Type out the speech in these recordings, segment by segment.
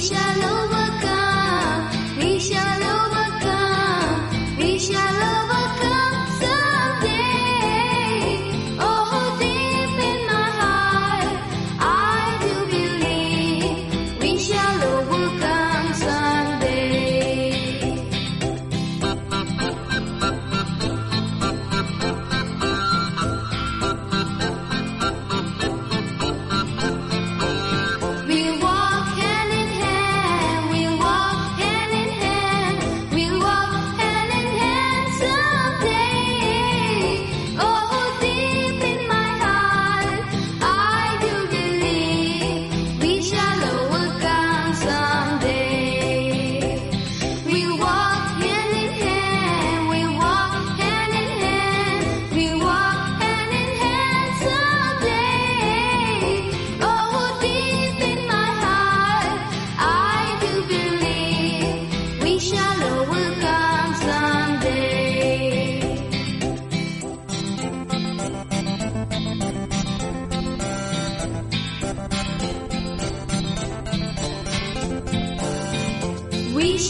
下楼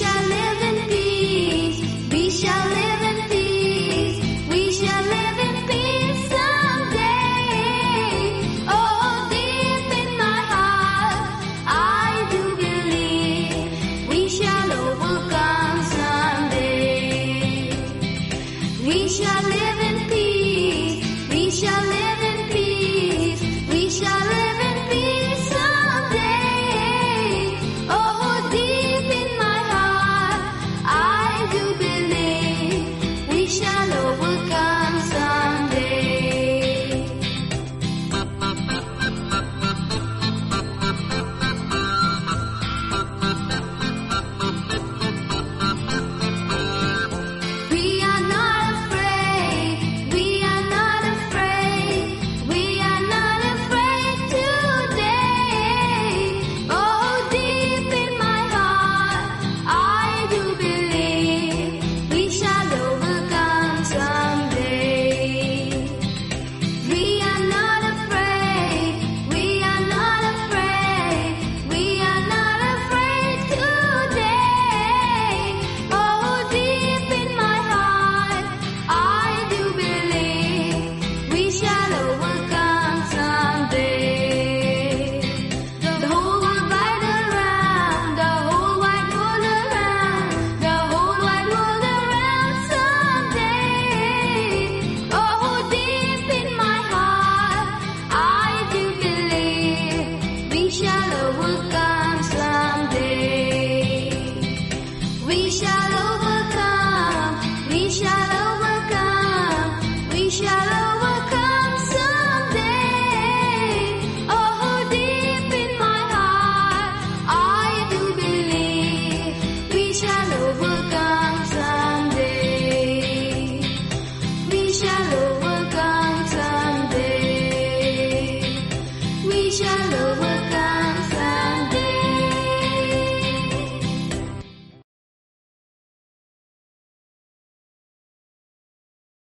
shall